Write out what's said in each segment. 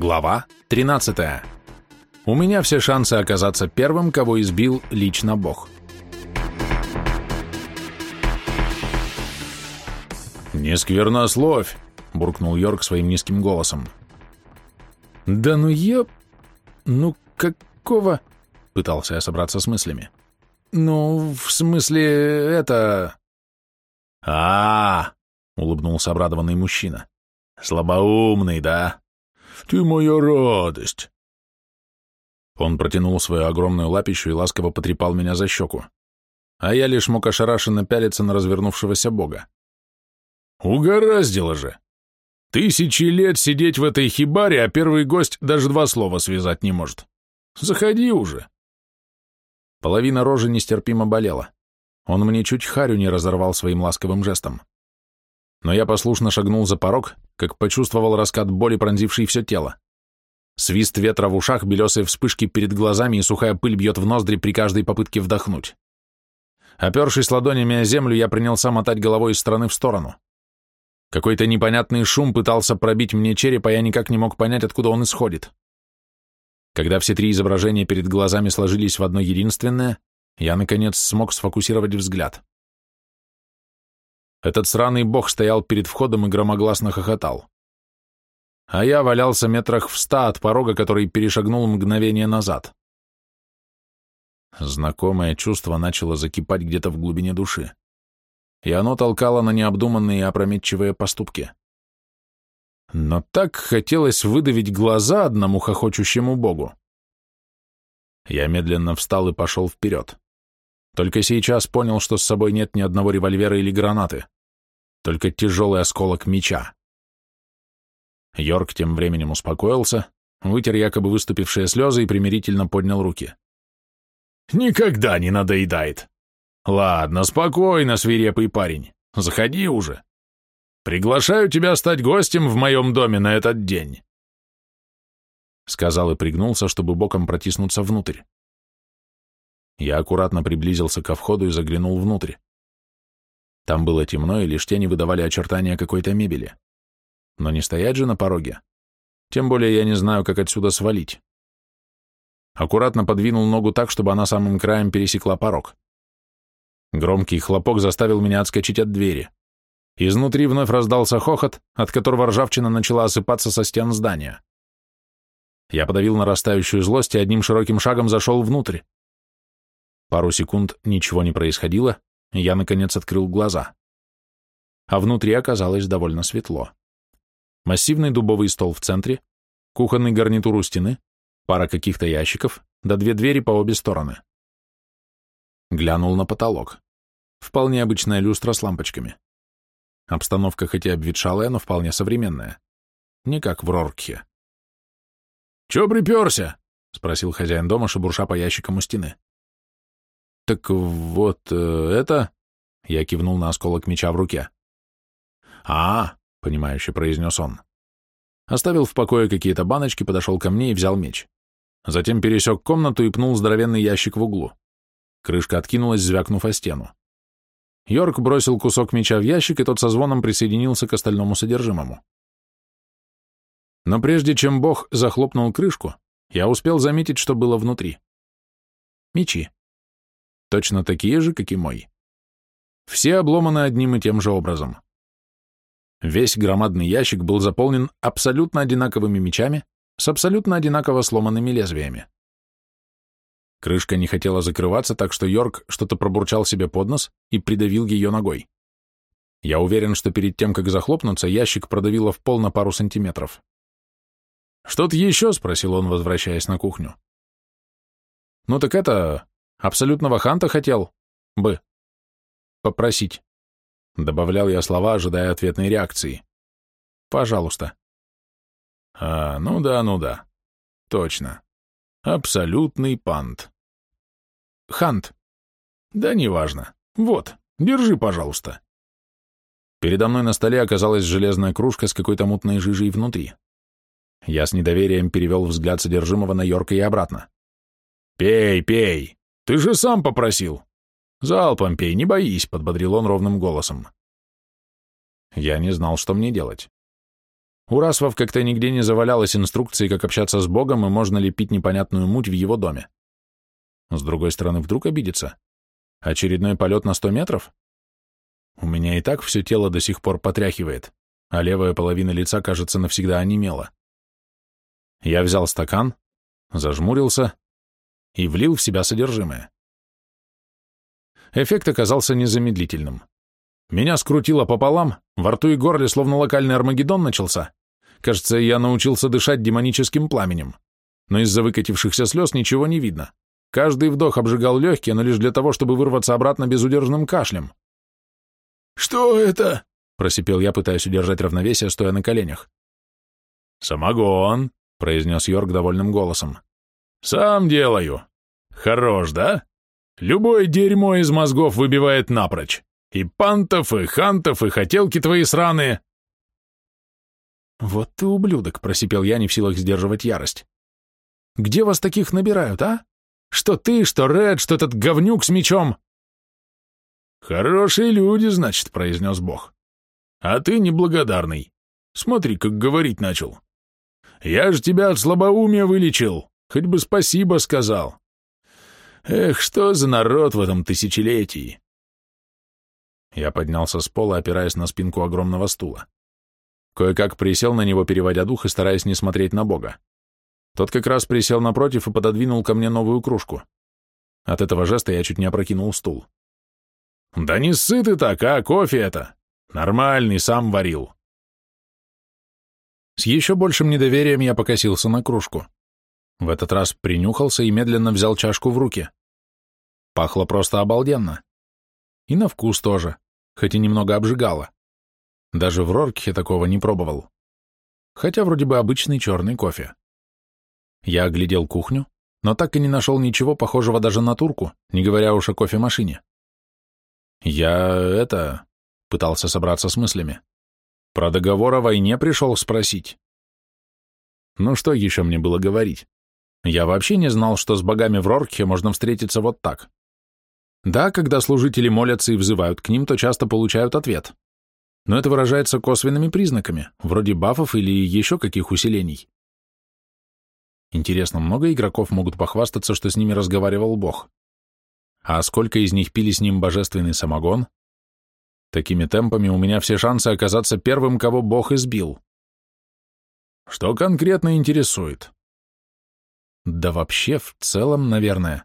Глава 13. У меня все шансы оказаться первым, кого избил лично Бог. «Не сквернословь!» — буркнул Йорк своим низким голосом. «Да ну я... Ну какого...» — пытался я собраться с мыслями. «Ну, в смысле, это...» а, -а, -а улыбнулся обрадованный мужчина. «Слабоумный, да? Ты моя радость!» Он протянул свою огромную лапищу и ласково потрепал меня за щеку, а я лишь мог ошарашенно пялиться на развернувшегося бога. «Угораздило же! Тысячи лет сидеть в этой хибаре, а первый гость даже два слова связать не может. Заходи уже!» Половина рожи нестерпимо болела. Он мне чуть харю не разорвал своим ласковым жестом. Но я послушно шагнул за порог, как почувствовал раскат боли, пронзивший все тело. Свист ветра в ушах, белесые вспышки перед глазами и сухая пыль бьет в ноздри при каждой попытке вдохнуть. Опершись ладонями о землю, я принялся мотать головой из стороны в сторону. Какой-то непонятный шум пытался пробить мне череп, а я никак не мог понять, откуда он исходит. Когда все три изображения перед глазами сложились в одно единственное, я, наконец, смог сфокусировать взгляд. Этот сраный бог стоял перед входом и громогласно хохотал. А я валялся метрах в ста от порога, который перешагнул мгновение назад. Знакомое чувство начало закипать где-то в глубине души, и оно толкало на необдуманные и опрометчивые поступки. Но так хотелось выдавить глаза одному хохочущему богу. Я медленно встал и пошел вперед. Только сейчас понял, что с собой нет ни одного револьвера или гранаты, только тяжелый осколок меча. Йорк тем временем успокоился, вытер якобы выступившие слезы и примирительно поднял руки. «Никогда не надоедает. Ладно, спокойно, свирепый парень, заходи уже. Приглашаю тебя стать гостем в моем доме на этот день». Сказал и пригнулся, чтобы боком протиснуться внутрь. Я аккуратно приблизился ко входу и заглянул внутрь. Там было темно, и лишь тени выдавали очертания какой-то мебели. Но не стоять же на пороге. Тем более я не знаю, как отсюда свалить. Аккуратно подвинул ногу так, чтобы она самым краем пересекла порог. Громкий хлопок заставил меня отскочить от двери. Изнутри вновь раздался хохот, от которого ржавчина начала осыпаться со стен здания. Я подавил нарастающую злость и одним широким шагом зашел внутрь. Пару секунд ничего не происходило, я, наконец, открыл глаза. А внутри оказалось довольно светло. Массивный дубовый стол в центре, кухонный гарнитур у стены, пара каких-то ящиков, да две двери по обе стороны. Глянул на потолок. Вполне обычная люстра с лампочками. Обстановка хоть и обветшалая, но вполне современная. Не как в Роркхе. «Чё приперся?» — спросил хозяин дома, шебурша по ящикам у стены. «Так вот э, это...» — я кивнул на осколок меча в руке. «А, — понимающе произнес он. Оставил в покое какие-то баночки, подошел ко мне и взял меч. Затем пересек комнату и пнул здоровенный ящик в углу. Крышка откинулась, звякнув о стену. Йорк бросил кусок меча в ящик, и тот со звоном присоединился к остальному содержимому. Но прежде чем бог захлопнул крышку, я успел заметить, что было внутри. Мечи точно такие же, как и мой. Все обломаны одним и тем же образом. Весь громадный ящик был заполнен абсолютно одинаковыми мечами с абсолютно одинаково сломанными лезвиями. Крышка не хотела закрываться, так что Йорк что-то пробурчал себе под нос и придавил ее ногой. Я уверен, что перед тем, как захлопнуться, ящик продавило в пол на пару сантиметров. «Что-то еще?» — спросил он, возвращаясь на кухню. «Ну так это... Абсолютного ханта хотел бы попросить. Добавлял я слова, ожидая ответной реакции. Пожалуйста. А, ну да, ну да. Точно. Абсолютный пант. Хант. Да неважно. Вот, держи, пожалуйста. Передо мной на столе оказалась железная кружка с какой-то мутной жижей внутри. Я с недоверием перевел взгляд содержимого на Йорка и обратно. «Пей, пей!» Ты же сам попросил. Залпом пей, не боись, подбодрил он ровным голосом. Я не знал, что мне делать. У Расвов как-то нигде не завалялось инструкции, как общаться с Богом и можно ли пить непонятную муть в его доме. С другой стороны, вдруг обидится? Очередной полет на сто метров? У меня и так все тело до сих пор потряхивает, а левая половина лица, кажется, навсегда онемела. Я взял стакан, зажмурился и влил в себя содержимое. Эффект оказался незамедлительным. Меня скрутило пополам, во рту и горле словно локальный Армагеддон начался. Кажется, я научился дышать демоническим пламенем. Но из-за выкатившихся слез ничего не видно. Каждый вдох обжигал легкие, но лишь для того, чтобы вырваться обратно безудержным кашлем. «Что это?» — просипел я, пытаясь удержать равновесие, стоя на коленях. «Самогон», — произнес Йорк довольным голосом. «Сам делаю. Хорош, да? Любое дерьмо из мозгов выбивает напрочь. И пантов, и хантов, и хотелки твои сраные». «Вот ты ублюдок», — просипел я, не в силах сдерживать ярость. «Где вас таких набирают, а? Что ты, что Ред, что этот говнюк с мечом?» «Хорошие люди, значит», — произнес Бог. «А ты неблагодарный. Смотри, как говорить начал. Я же тебя от слабоумия вылечил, хоть бы спасибо сказал. Эх, что за народ в этом тысячелетии!» Я поднялся с пола, опираясь на спинку огромного стула. Кое-как присел на него, переводя дух и стараясь не смотреть на Бога. Тот как раз присел напротив и пододвинул ко мне новую кружку. От этого жеста я чуть не опрокинул стул. «Да не ссы ты так, а кофе это! Нормальный, сам варил!» С еще большим недоверием я покосился на кружку. В этот раз принюхался и медленно взял чашку в руки. Пахло просто обалденно. И на вкус тоже, хоть и немного обжигало. Даже в Роркхе такого не пробовал. Хотя вроде бы обычный черный кофе. Я оглядел кухню, но так и не нашел ничего похожего даже на турку, не говоря уж о кофемашине. Я это... пытался собраться с мыслями. Про договор о войне пришел спросить. Ну что еще мне было говорить? Я вообще не знал, что с богами в Роркхе можно встретиться вот так. Да, когда служители молятся и взывают к ним, то часто получают ответ. Но это выражается косвенными признаками, вроде бафов или еще каких усилений. Интересно, много игроков могут похвастаться, что с ними разговаривал бог? А сколько из них пили с ним божественный самогон? Такими темпами у меня все шансы оказаться первым, кого бог избил. Что конкретно интересует? Да вообще, в целом, наверное.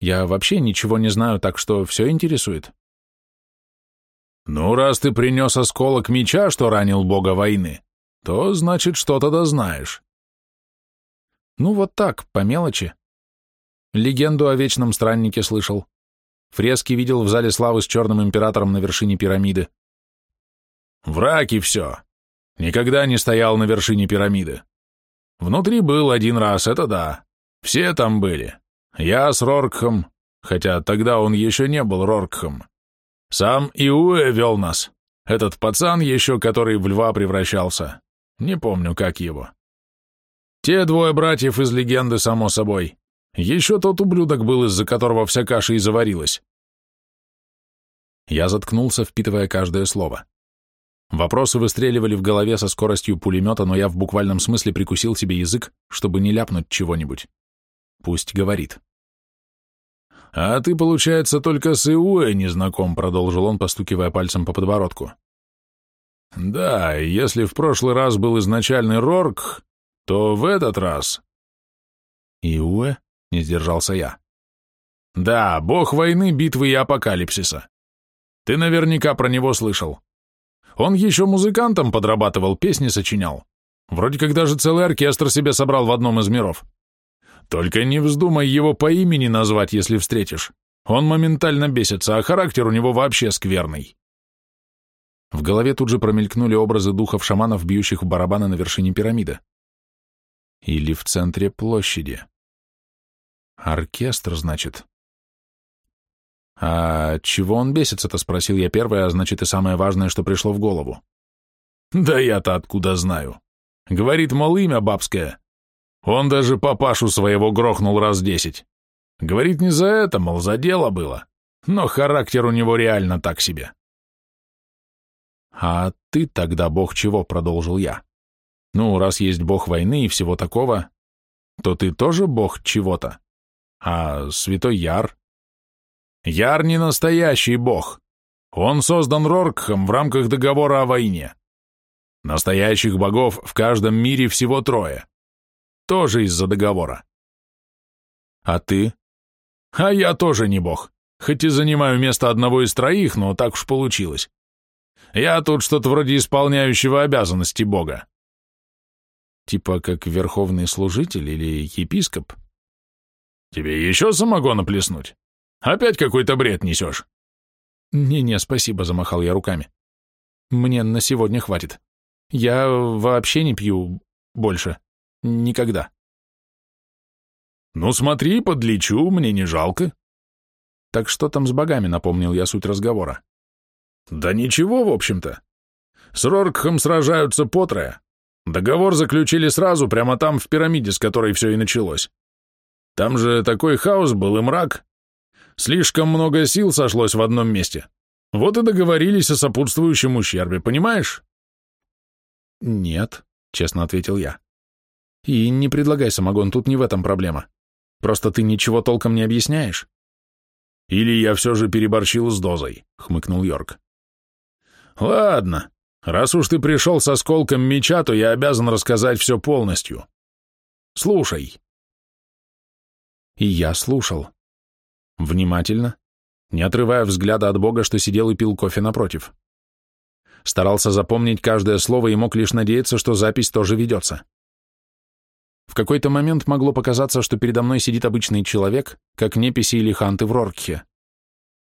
Я вообще ничего не знаю, так что все интересует. Ну, раз ты принес осколок меча, что ранил бога войны, то, значит, что-то да знаешь. Ну, вот так, по мелочи. Легенду о Вечном Страннике слышал. Фрески видел в зале славы с Черным Императором на вершине пирамиды. Враки все. Никогда не стоял на вершине пирамиды. Внутри был один раз, это да. Все там были. Я с Роркхом, хотя тогда он еще не был Роркхом. Сам Иуэ вел нас. Этот пацан еще, который в льва превращался. Не помню, как его. Те двое братьев из легенды, само собой. Еще тот ублюдок был, из-за которого вся каша и заварилась. Я заткнулся, впитывая каждое слово. Вопросы выстреливали в голове со скоростью пулемета, но я в буквальном смысле прикусил себе язык, чтобы не ляпнуть чего-нибудь. Пусть говорит. «А ты, получается, только с Иуэ не знаком», — продолжил он, постукивая пальцем по подбородку. «Да, если в прошлый раз был изначальный Рорк, то в этот раз...» «Иуэ?» — не сдержался я. «Да, бог войны, битвы и апокалипсиса. Ты наверняка про него слышал. Он еще музыкантом подрабатывал, песни сочинял. Вроде как даже целый оркестр себе собрал в одном из миров. Только не вздумай его по имени назвать, если встретишь. Он моментально бесится, а характер у него вообще скверный. В голове тут же промелькнули образы духов шаманов, бьющих в барабаны на вершине пирамиды. Или в центре площади. Оркестр, значит. «А чего он бесится-то?» — спросил я первое, а значит и самое важное, что пришло в голову. «Да я-то откуда знаю?» Говорит, мол, имя бабское. Он даже папашу своего грохнул раз десять. Говорит, не за это, мол, за дело было. Но характер у него реально так себе. «А ты тогда бог чего?» — продолжил я. Ну, раз есть бог войны и всего такого, то ты тоже бог чего-то. А святой Яр? Яр не настоящий бог. Он создан Роркхом в рамках договора о войне. Настоящих богов в каждом мире всего трое. Тоже из-за договора. А ты? А я тоже не бог. Хоть и занимаю место одного из троих, но так уж получилось. Я тут что-то вроде исполняющего обязанности бога. Типа как верховный служитель или епископ? Тебе еще самогона плеснуть? Опять какой-то бред несешь? Не-не, спасибо, замахал я руками. Мне на сегодня хватит. Я вообще не пью больше. Никогда. Ну смотри, подлечу, мне не жалко. Так что там с богами, напомнил я суть разговора. Да ничего, в общем-то. С Роркхом сражаются потрое. Договор заключили сразу, прямо там, в пирамиде, с которой все и началось. Там же такой хаос был и мрак. Слишком много сил сошлось в одном месте. Вот и договорились о сопутствующем ущербе, понимаешь? Нет, честно ответил я. И не предлагай самогон, тут не в этом проблема. Просто ты ничего толком не объясняешь. Или я все же переборщил с дозой, хмыкнул Йорк. Ладно, раз уж ты пришел с осколком меча, то я обязан рассказать все полностью. Слушай. И я слушал. Внимательно, не отрывая взгляда от Бога, что сидел и пил кофе напротив. Старался запомнить каждое слово и мог лишь надеяться, что запись тоже ведется. В какой-то момент могло показаться, что передо мной сидит обычный человек, как неписи или ханты в Роркхе.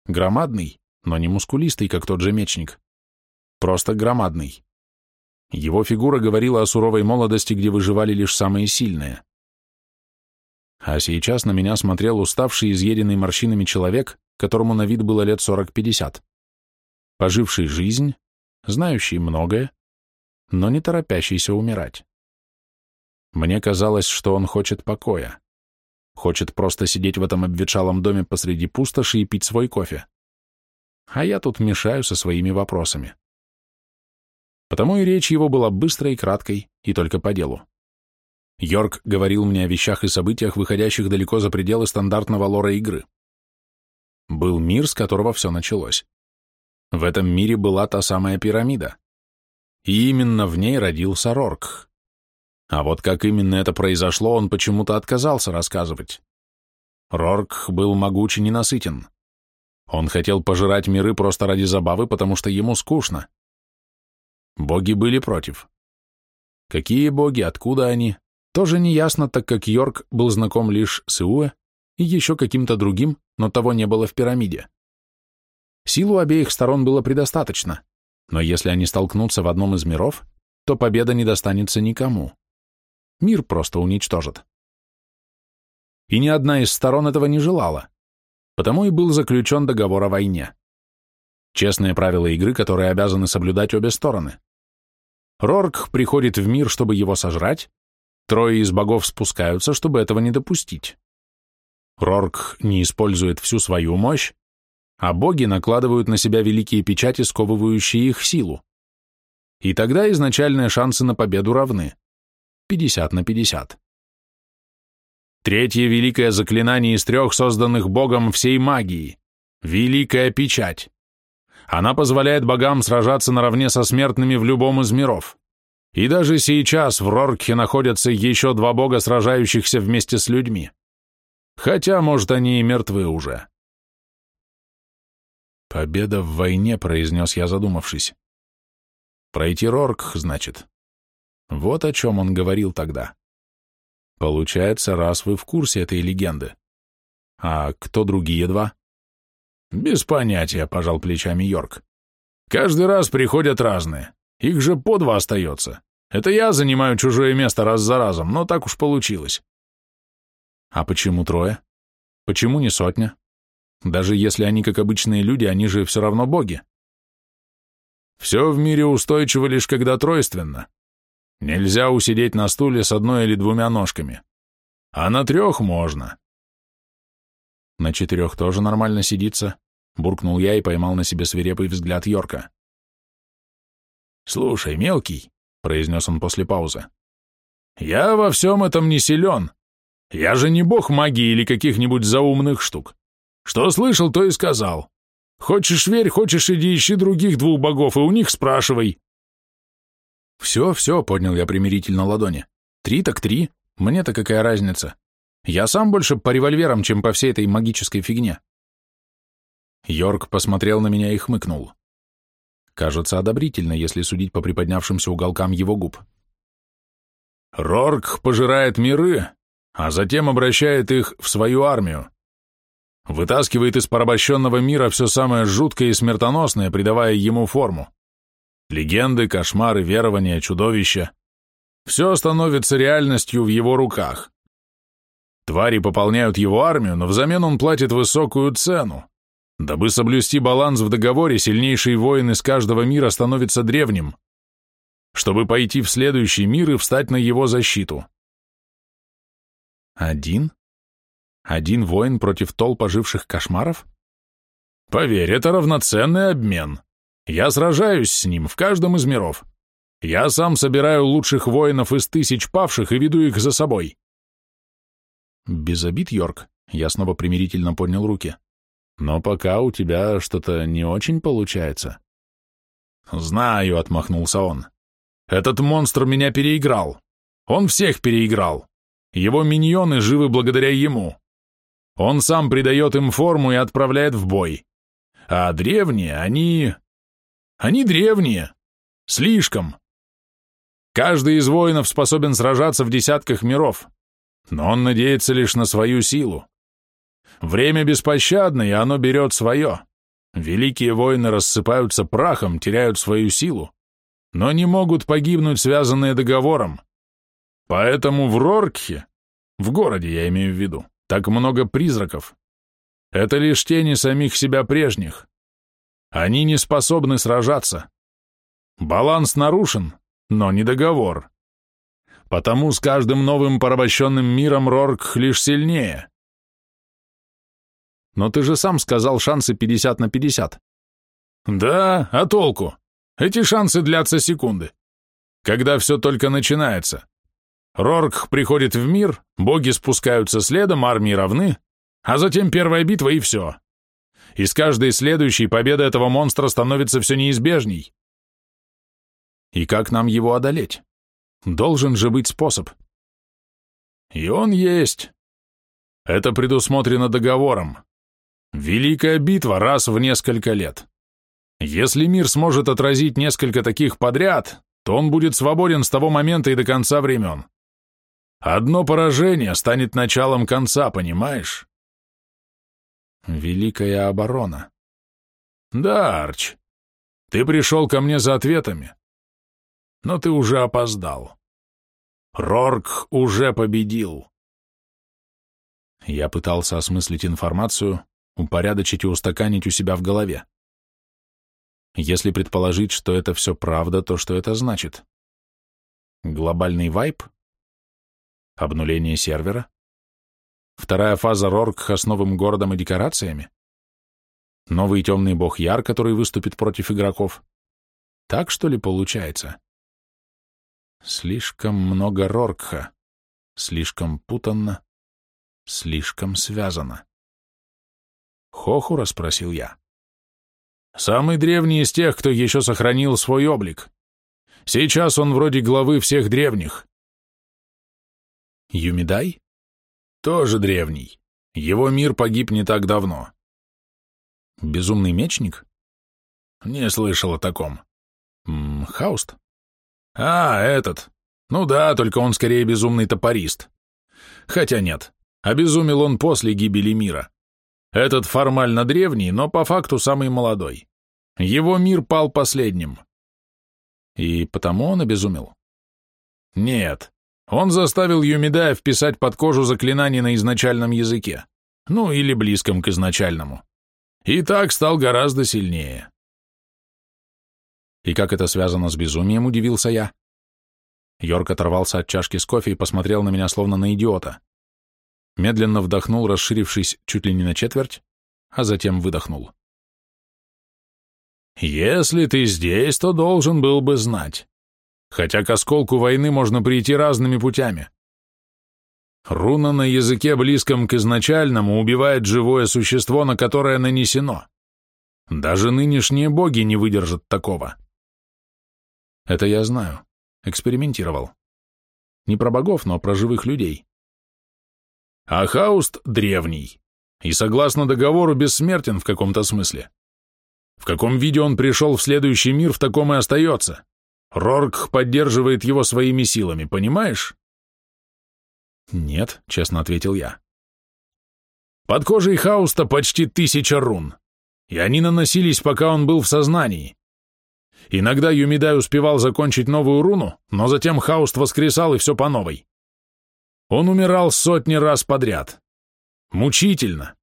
Громадный, но не мускулистый, как тот же мечник. Просто громадный. Его фигура говорила о суровой молодости, где выживали лишь самые сильные. А сейчас на меня смотрел уставший, изъеденный морщинами человек, которому на вид было лет 40-50. Поживший жизнь, знающий многое, но не торопящийся умирать. Мне казалось, что он хочет покоя. Хочет просто сидеть в этом обветшалом доме посреди пустоши и пить свой кофе. А я тут мешаю со своими вопросами. Потому и речь его была быстрой краткой, и только по делу. Йорк говорил мне о вещах и событиях, выходящих далеко за пределы стандартного лора игры. Был мир, с которого все началось. В этом мире была та самая пирамида. И именно в ней родился Рорк. А вот как именно это произошло, он почему-то отказался рассказывать. Рорк был могуч и ненасытен. Он хотел пожирать миры просто ради забавы, потому что ему скучно. Боги были против. Какие боги, откуда они, тоже не ясно, так как Йорк был знаком лишь с Иуэ и еще каким-то другим, но того не было в пирамиде. Силу обеих сторон было предостаточно, но если они столкнутся в одном из миров, то победа не достанется никому. Мир просто уничтожит. И ни одна из сторон этого не желала, потому и был заключен договор о войне. Честные правила игры, которые обязаны соблюдать обе стороны. Рорк приходит в мир, чтобы его сожрать, трое из богов спускаются, чтобы этого не допустить. Рорк не использует всю свою мощь, а боги накладывают на себя великие печати, сковывающие их силу. И тогда изначальные шансы на победу равны. 50 на 50. Третье великое заклинание из трех созданных богом всей магии. Великая печать. Она позволяет богам сражаться наравне со смертными в любом из миров. И даже сейчас в Роркхе находятся еще два бога, сражающихся вместе с людьми. Хотя, может, они и мертвы уже. «Победа в войне», — произнес я, задумавшись. «Пройти Роркх, значит. Вот о чем он говорил тогда. Получается, раз вы в курсе этой легенды. А кто другие два?» «Без понятия», — пожал плечами Йорк. «Каждый раз приходят разные. Их же по два остается. Это я занимаю чужое место раз за разом, но так уж получилось». «А почему трое? Почему не сотня? Даже если они как обычные люди, они же все равно боги». «Все в мире устойчиво лишь когда тройственно. Нельзя усидеть на стуле с одной или двумя ножками. А на трех можно. На четырех тоже нормально сидится, буркнул я и поймал на себе свирепый взгляд Йорка. Слушай, мелкий, — произнес он после паузы. «Я во всем этом не силен. Я же не бог магии или каких-нибудь заумных штук. Что слышал, то и сказал. Хочешь верь, хочешь иди ищи других двух богов и у них спрашивай». «Все, все», — поднял я примирительно ладони. «Три так три. Мне-то какая разница? Я сам больше по револьверам, чем по всей этой магической фигне». Йорк посмотрел на меня и хмыкнул. Кажется, одобрительно, если судить по приподнявшимся уголкам его губ. «Рорк пожирает миры, а затем обращает их в свою армию. Вытаскивает из порабощенного мира все самое жуткое и смертоносное, придавая ему форму. Легенды, кошмары, верования, чудовища. Все становится реальностью в его руках. Твари пополняют его армию, но взамен он платит высокую цену. Дабы соблюсти баланс в договоре, сильнейший воин из каждого мира становится древним, чтобы пойти в следующий мир и встать на его защиту. Один? Один воин против толп оживших кошмаров? Поверь, это равноценный обмен. Я сражаюсь с ним в каждом из миров. Я сам собираю лучших воинов из тысяч павших и веду их за собой. Без обид, Йорк, я снова примирительно поднял руки. Но пока у тебя что-то не очень получается. Знаю, отмахнулся он. Этот монстр меня переиграл. Он всех переиграл. Его миньоны живы благодаря ему. Он сам придает им форму и отправляет в бой. А древние, они... Они древние. Слишком. Каждый из воинов способен сражаться в десятках миров, но он надеется лишь на свою силу. Время беспощадно, и оно берет свое. Великие воины рассыпаются прахом, теряют свою силу, но не могут погибнуть, связанные договором. Поэтому в Роркхе, в городе я имею в виду, так много призраков. Это лишь тени самих себя прежних. Они не способны сражаться. Баланс нарушен, но не договор. Потому с каждым новым порабощенным миром Рорк лишь сильнее. Но ты же сам сказал шансы 50 на 50. Да, а толку? Эти шансы длятся секунды. Когда все только начинается. Рорк приходит в мир, боги спускаются следом, армии равны, а затем первая битва и все. И с каждой следующей победа этого монстра становится все неизбежней. И как нам его одолеть? Должен же быть способ. И он есть. Это предусмотрено договором. Великая битва раз в несколько лет. Если мир сможет отразить несколько таких подряд, то он будет свободен с того момента и до конца времен. Одно поражение станет началом конца, понимаешь? Великая оборона. Да, Арч, ты пришел ко мне за ответами, но ты уже опоздал. Рорк уже победил. Я пытался осмыслить информацию, упорядочить и устаканить у себя в голове. Если предположить, что это все правда, то что это значит? Глобальный вайп? Обнуление сервера? Вторая фаза Роркха с новым городом и декорациями? Новый темный бог Яр, который выступит против игроков? Так что ли получается? Слишком много Роркха, слишком путанно, слишком связано. Хохура спросил я. Самый древний из тех, кто еще сохранил свой облик. Сейчас он вроде главы всех древних. Юмидай? Тоже древний. Его мир погиб не так давно. Безумный мечник? Не слышал о таком. М -м, Хауст? А, этот. Ну да, только он скорее безумный топорист. Хотя нет, обезумел он после гибели мира. Этот формально древний, но по факту самый молодой. Его мир пал последним. И потому он обезумел? Нет. Он заставил Юмидая вписать под кожу заклинание на изначальном языке. Ну, или близком к изначальному. И так стал гораздо сильнее. И как это связано с безумием, удивился я. Йорк оторвался от чашки с кофе и посмотрел на меня словно на идиота медленно вдохнул, расширившись чуть ли не на четверть, а затем выдохнул. «Если ты здесь, то должен был бы знать. Хотя к осколку войны можно прийти разными путями. Руна на языке, близком к изначальному, убивает живое существо, на которое нанесено. Даже нынешние боги не выдержат такого. Это я знаю. Экспериментировал. Не про богов, но про живых людей. А Хауст древний, и согласно договору бессмертен в каком-то смысле. В каком виде он пришел в следующий мир, в таком и остается. Рорк поддерживает его своими силами, понимаешь? Нет, честно ответил я. Под кожей Хауста почти тысяча рун, и они наносились, пока он был в сознании. Иногда Юмидай успевал закончить новую руну, но затем Хауст воскресал и все по новой. Он умирал сотни раз подряд. Мучительно.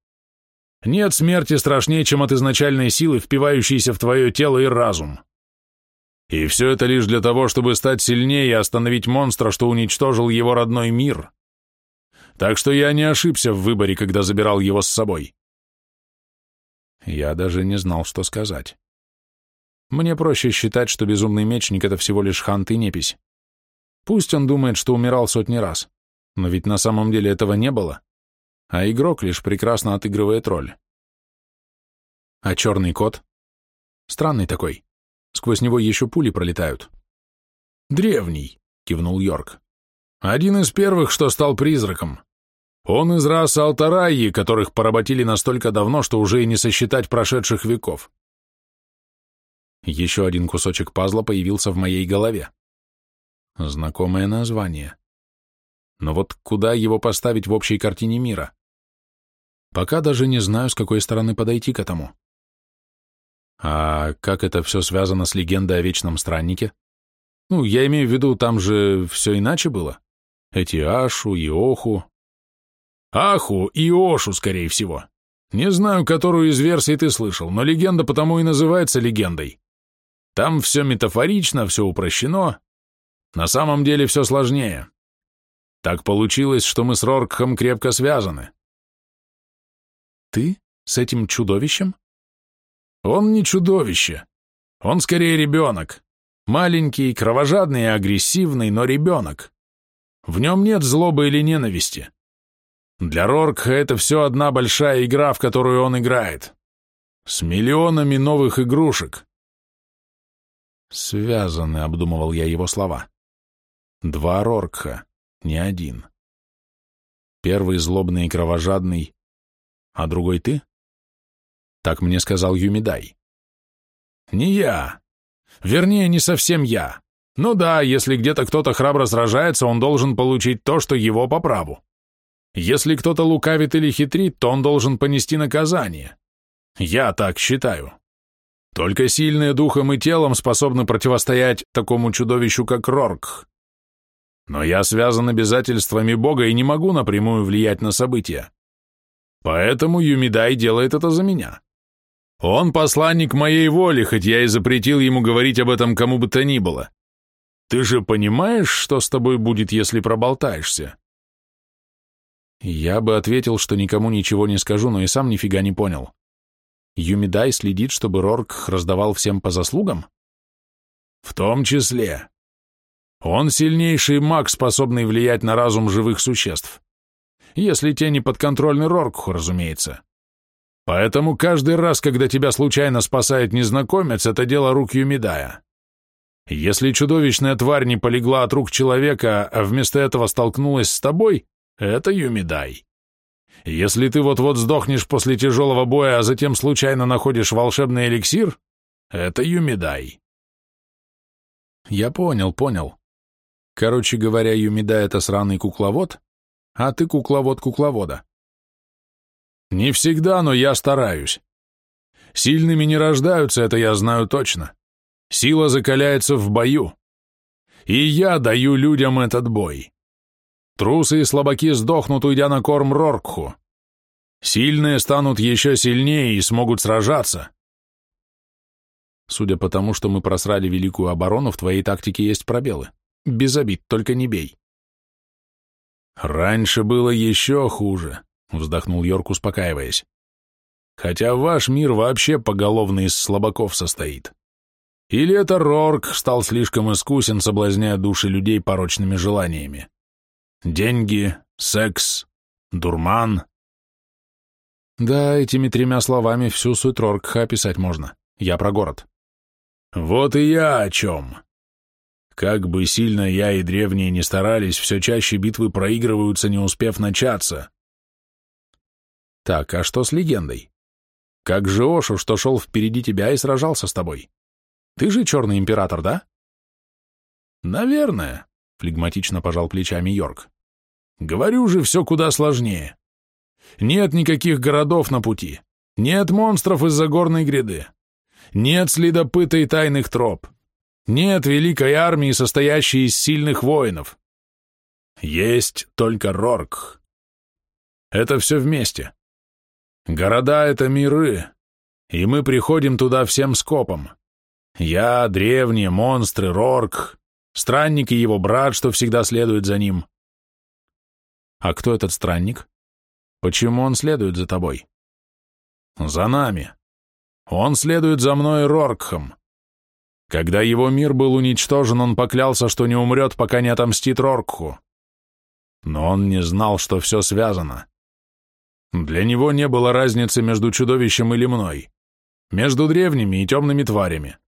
Нет смерти страшнее, чем от изначальной силы, впивающейся в твое тело и разум. И все это лишь для того, чтобы стать сильнее и остановить монстра, что уничтожил его родной мир. Так что я не ошибся в выборе, когда забирал его с собой. Я даже не знал, что сказать. Мне проще считать, что безумный мечник — это всего лишь хант и непись. Пусть он думает, что умирал сотни раз, но ведь на самом деле этого не было а игрок лишь прекрасно отыгрывает роль. А черный кот? Странный такой. Сквозь него еще пули пролетают. Древний, кивнул Йорк. Один из первых, что стал призраком. Он из расы Алтараи, которых поработили настолько давно, что уже и не сосчитать прошедших веков. Еще один кусочек пазла появился в моей голове. Знакомое название. Но вот куда его поставить в общей картине мира? Пока даже не знаю, с какой стороны подойти к этому. А как это все связано с легендой о Вечном Страннике? Ну, я имею в виду, там же все иначе было. Эти Ашу и Оху. Аху и Ошу, скорее всего. Не знаю, которую из версий ты слышал, но легенда потому и называется легендой. Там все метафорично, все упрощено. На самом деле все сложнее. Так получилось, что мы с Роркхом крепко связаны. Ты? С этим чудовищем? Он не чудовище. Он скорее ребенок. Маленький, кровожадный и агрессивный, но ребенок. В нем нет злобы или ненависти. Для Роркха это все одна большая игра, в которую он играет. С миллионами новых игрушек. Связаны, обдумывал я его слова. Два Роркха, не один. Первый злобный и кровожадный, а другой ты? Так мне сказал Юмидай. Не я. Вернее, не совсем я. Ну да, если где-то кто-то храбро сражается, он должен получить то, что его по праву. Если кто-то лукавит или хитрит, то он должен понести наказание. Я так считаю. Только сильные духом и телом способны противостоять такому чудовищу, как Рорк. Но я связан обязательствами Бога и не могу напрямую влиять на события. Поэтому Юмидай делает это за меня. Он посланник моей воли, хоть я и запретил ему говорить об этом кому бы то ни было. Ты же понимаешь, что с тобой будет, если проболтаешься?» Я бы ответил, что никому ничего не скажу, но и сам нифига не понял. Юмидай следит, чтобы Рорк раздавал всем по заслугам? В том числе. Он сильнейший маг, способный влиять на разум живых существ если те не подконтрольны Роркху, разумеется. Поэтому каждый раз, когда тебя случайно спасает незнакомец, это дело рук Юмидая. Если чудовищная тварь не полегла от рук человека, а вместо этого столкнулась с тобой, это Юмидай. Если ты вот-вот сдохнешь после тяжелого боя, а затем случайно находишь волшебный эликсир, это Юмидай. Я понял, понял. Короче говоря, Юмидай — это сраный кукловод, а ты кукловод кукловода. Не всегда, но я стараюсь. Сильными не рождаются, это я знаю точно. Сила закаляется в бою. И я даю людям этот бой. Трусы и слабаки сдохнут, уйдя на корм Роркху. Сильные станут еще сильнее и смогут сражаться. Судя по тому, что мы просрали великую оборону, в твоей тактике есть пробелы. Без обид, только не бей. «Раньше было еще хуже», — вздохнул Йорк, успокаиваясь. «Хотя ваш мир вообще поголовно из слабаков состоит. Или это Рорк стал слишком искусен, соблазняя души людей порочными желаниями? Деньги, секс, дурман. Да, этими тремя словами всю суть Роркха описать можно. Я про город. Вот и я о чем. Как бы сильно я и древние не старались, все чаще битвы проигрываются, не успев начаться. Так, а что с легендой? Как же Ошу, что шел впереди тебя и сражался с тобой? Ты же черный император, да? Наверное, флегматично пожал плечами Йорк. Говорю же, все куда сложнее. Нет никаких городов на пути. Нет монстров из-за горной гряды. Нет следопыта и тайных троп. Нет великой армии, состоящей из сильных воинов. Есть только Рорк. Это все вместе. Города — это миры, и мы приходим туда всем скопом. Я, древние, монстры, Рорк, странник и его брат, что всегда следует за ним. А кто этот странник? Почему он следует за тобой? За нами. Он следует за мной Роркхом. Когда его мир был уничтожен, он поклялся, что не умрет, пока не отомстит Роркху. Но он не знал, что все связано. Для него не было разницы между чудовищем или мной, между древними и темными тварями.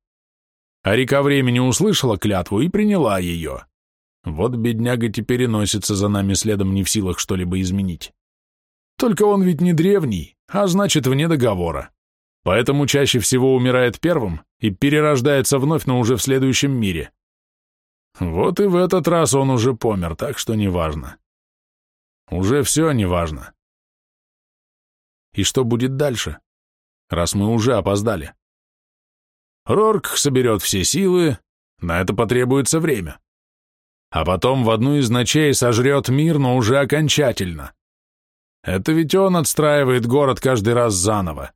А река времени услышала клятву и приняла ее. Вот бедняга теперь и носится за нами следом не в силах что-либо изменить. Только он ведь не древний, а значит, вне договора. Поэтому чаще всего умирает первым и перерождается вновь, но уже в следующем мире. Вот и в этот раз он уже помер, так что неважно. Уже все неважно. И что будет дальше, раз мы уже опоздали? Рорк соберет все силы, на это потребуется время. А потом в одну из ночей сожрет мир, но уже окончательно. Это ведь он отстраивает город каждый раз заново.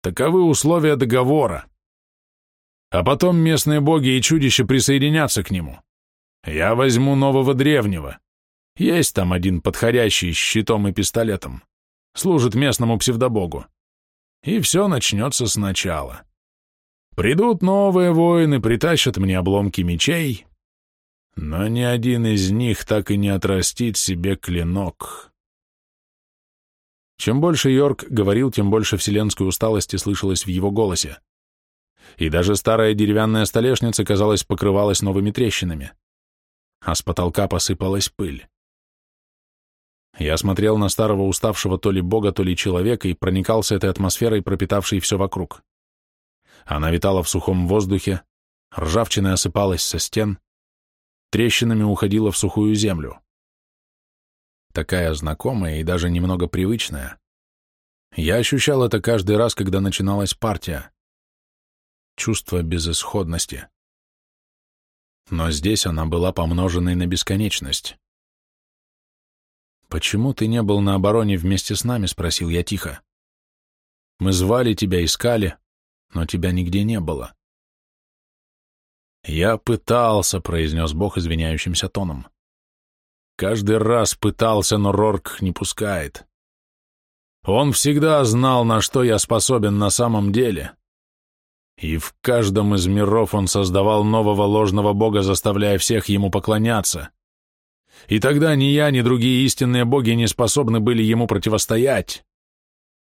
Таковы условия договора. А потом местные боги и чудища присоединятся к нему. Я возьму нового древнего. Есть там один подходящий с щитом и пистолетом. Служит местному псевдобогу. И все начнется сначала. Придут новые воины, притащат мне обломки мечей, но ни один из них так и не отрастит себе клинок. Чем больше Йорк говорил, тем больше вселенской усталости слышалось в его голосе. И даже старая деревянная столешница, казалось, покрывалась новыми трещинами. А с потолка посыпалась пыль. Я смотрел на старого уставшего то ли бога, то ли человека и проникался этой атмосферой, пропитавшей все вокруг. Она витала в сухом воздухе, ржавчина осыпалась со стен, трещинами уходила в сухую землю. Такая знакомая и даже немного привычная. Я ощущал это каждый раз, когда начиналась партия. Чувство безысходности. Но здесь она была помноженной на бесконечность. «Почему ты не был на обороне вместе с нами?» — спросил я тихо. «Мы звали тебя, искали, но тебя нигде не было». «Я пытался», — произнес Бог извиняющимся тоном. «Каждый раз пытался, но Рорк не пускает. Он всегда знал, на что я способен на самом деле. И в каждом из миров он создавал нового ложного бога, заставляя всех ему поклоняться. И тогда ни я, ни другие истинные боги не способны были ему противостоять,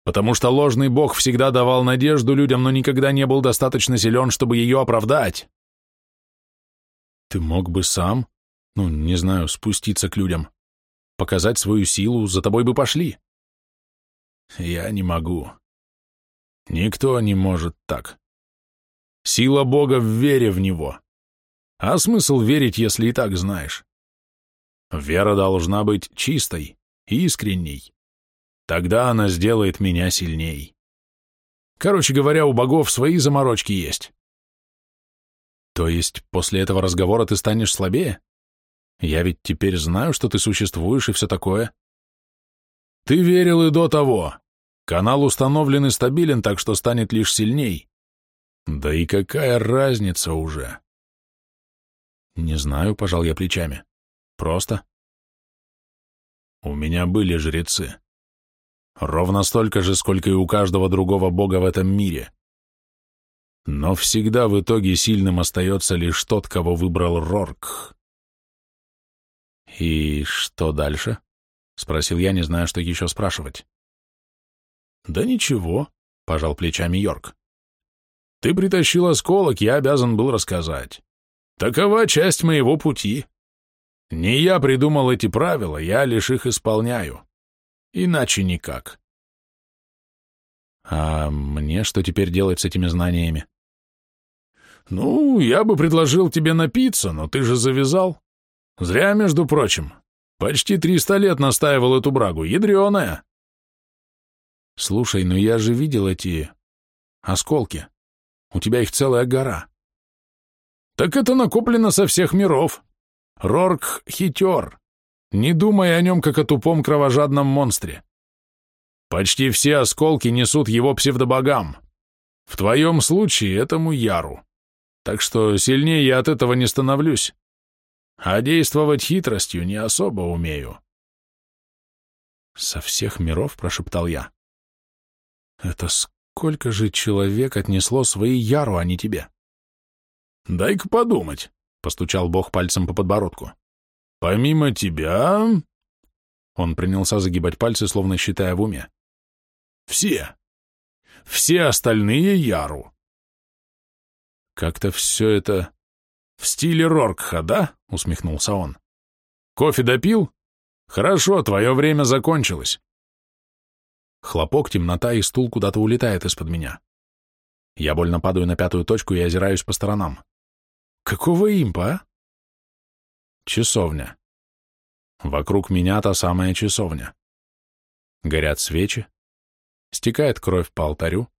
потому что ложный бог всегда давал надежду людям, но никогда не был достаточно силен, чтобы ее оправдать. Ты мог бы сам, ну, не знаю, спуститься к людям, показать свою силу, за тобой бы пошли. Я не могу. Никто не может так. Сила Бога в вере в Него. А смысл верить, если и так знаешь? Вера должна быть чистой, искренней. Тогда она сделает меня сильней. Короче говоря, у богов свои заморочки есть. То есть после этого разговора ты станешь слабее? Я ведь теперь знаю, что ты существуешь и все такое. Ты верил и до того. Канал установлен и стабилен, так что станет лишь сильней. Да и какая разница уже? Не знаю, пожал я плечами. Просто. У меня были жрецы. Ровно столько же, сколько и у каждого другого бога в этом мире. Но всегда в итоге сильным остается лишь тот, кого выбрал Рорк. «И что дальше?» — спросил я, не зная, что еще спрашивать. «Да ничего», — пожал плечами Йорк. «Ты притащил осколок, я обязан был рассказать. Такова часть моего пути. Не я придумал эти правила, я лишь их исполняю. Иначе никак». «А мне что теперь делать с этими знаниями?» «Ну, я бы предложил тебе напиться, но ты же завязал. Зря, между прочим. Почти триста лет настаивал эту брагу, ядреная». «Слушай, ну я же видел эти... осколки. У тебя их целая гора». «Так это накоплено со всех миров. Рорк хитер. Не думай о нем, как о тупом кровожадном монстре. Почти все осколки несут его псевдобогам. В твоем случае этому Яру так что сильнее я от этого не становлюсь. А действовать хитростью не особо умею. «Со всех миров?» — прошептал я. «Это сколько же человек отнесло свои Яру, а не тебе?» «Дай-ка подумать», — постучал Бог пальцем по подбородку. «Помимо тебя...» Он принялся загибать пальцы, словно считая в уме. «Все. Все остальные Яру. Как-то все это... В стиле Роркха, да? Усмехнулся он. Кофе допил? Хорошо, твое время закончилось. Хлопок, темнота, и стул куда-то улетает из-под меня. Я больно падаю на пятую точку и озираюсь по сторонам. Какого импа, а? Часовня. Вокруг меня та самая часовня. Горят свечи, стекает кровь по алтарю,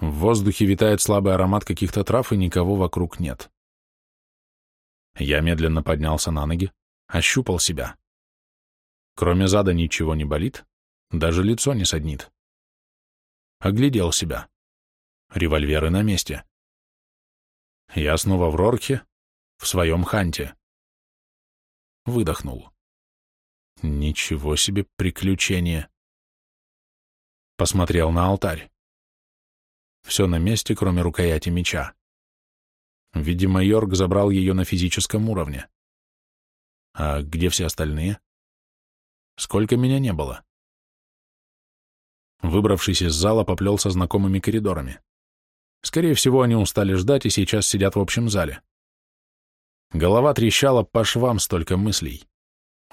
в воздухе витает слабый аромат каких-то трав, и никого вокруг нет. Я медленно поднялся на ноги, ощупал себя. Кроме зада ничего не болит, даже лицо не саднит. Оглядел себя. Револьверы на месте. Я снова в Рорке, в своем ханте. Выдохнул. Ничего себе приключение. Посмотрел на алтарь. Все на месте, кроме рукояти меча. Видимо, Йорк забрал ее на физическом уровне. А где все остальные? Сколько меня не было? Выбравшись из зала, поплелся знакомыми коридорами. Скорее всего, они устали ждать и сейчас сидят в общем зале. Голова трещала по швам столько мыслей.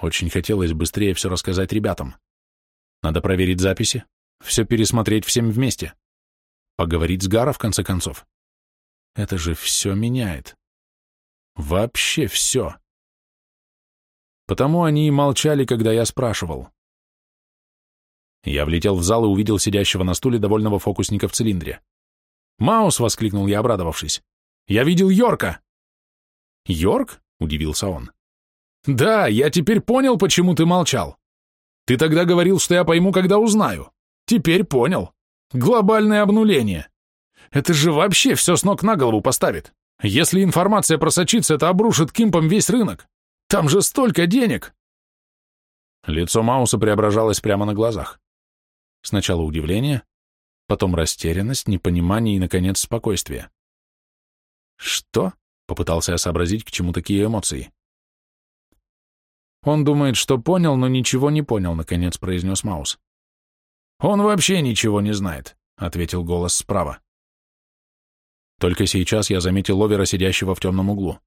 Очень хотелось быстрее все рассказать ребятам. Надо проверить записи, все пересмотреть всем вместе. Поговорить с Гара, в конце концов. Это же все меняет. Вообще все. Потому они и молчали, когда я спрашивал. Я влетел в зал и увидел сидящего на стуле довольного фокусника в цилиндре. «Маус!» — воскликнул я, обрадовавшись. «Я видел Йорка!» «Йорк?» — удивился он. «Да, я теперь понял, почему ты молчал. Ты тогда говорил, что я пойму, когда узнаю. Теперь понял. Глобальное обнуление. Это же вообще все с ног на голову поставит. Если информация просочится, это обрушит кимпом весь рынок. Там же столько денег. Лицо Мауса преображалось прямо на глазах. Сначала удивление, потом растерянность, непонимание и, наконец, спокойствие. «Что?» — попытался я сообразить, к чему такие эмоции. «Он думает, что понял, но ничего не понял», — наконец произнес Маус. «Он вообще ничего не знает», — ответил голос справа. Только сейчас я заметил Ловера, сидящего в темном углу.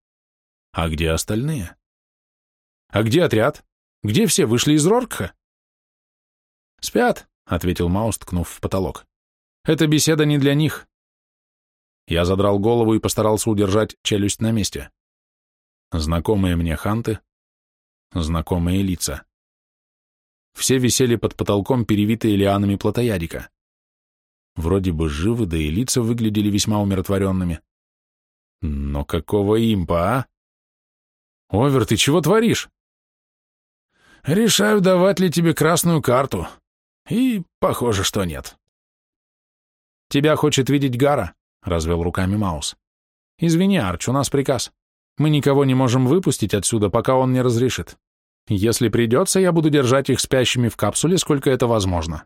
А где остальные? А где отряд? Где все вышли из Роркха? Спят, — ответил Маус, ткнув в потолок. Эта беседа не для них. Я задрал голову и постарался удержать челюсть на месте. Знакомые мне ханты, знакомые лица. Все висели под потолком, перевитые лианами плотоядика. Вроде бы живы, да и лица выглядели весьма умиротворенными. Но какого импа, а? Овер, ты чего творишь? Решаю, давать ли тебе красную карту. И похоже, что нет. Тебя хочет видеть Гара, развел руками Маус. Извини, Арч, у нас приказ. Мы никого не можем выпустить отсюда, пока он не разрешит. Если придется, я буду держать их спящими в капсуле, сколько это возможно.